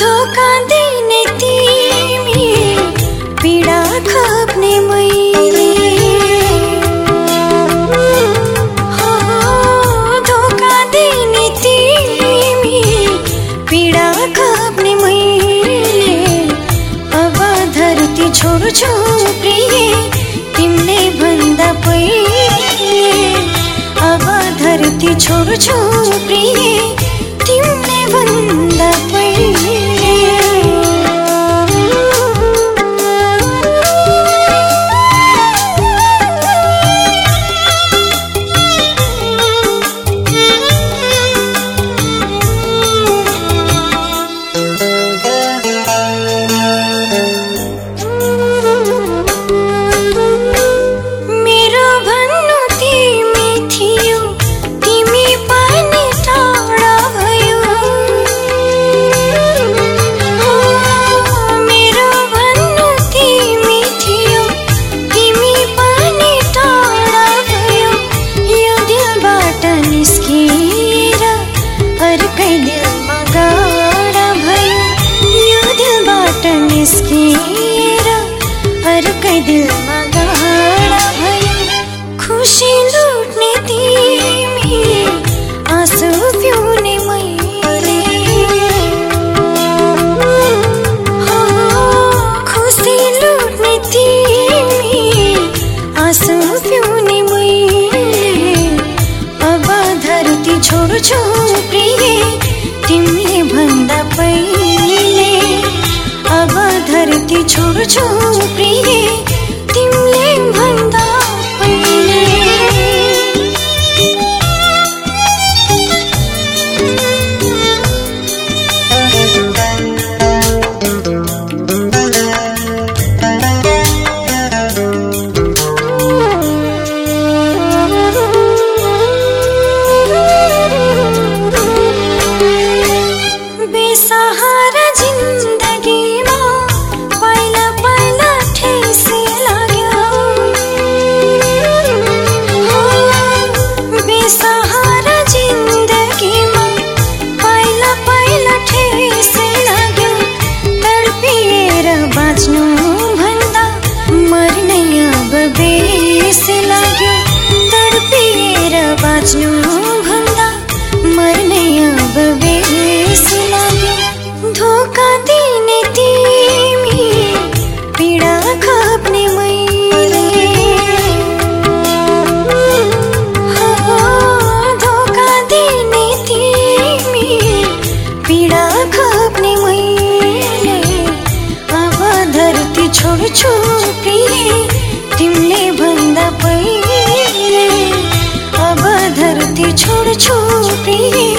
धोका दिने तिमी पीडा खप्ने मैले। धोका दिने तिमी पीडा खप्ने मैले। अब धरती छोड्छु प्रिय तिमीले भन्दा पहिले। अब धरती छोड्छु प्रिय दिलमा गाडा भयो खुसी लुट्ने तिमी आँसु पिउने मैले खुसी लुट्ने तिमी आँसु पिउने मैले अब धरती छोड्छु प्रिय तिमीले भन्दा धरती छोड्छु प्रिय तिमीले बाँच्नु भन्दा मर्नै अब बेस लाग्यो धोका दिने तिमी पीडा खप्ने मैले धोका दिने तिमी पीडा खप्ने मैले अब धरती छोड्छु भन्दा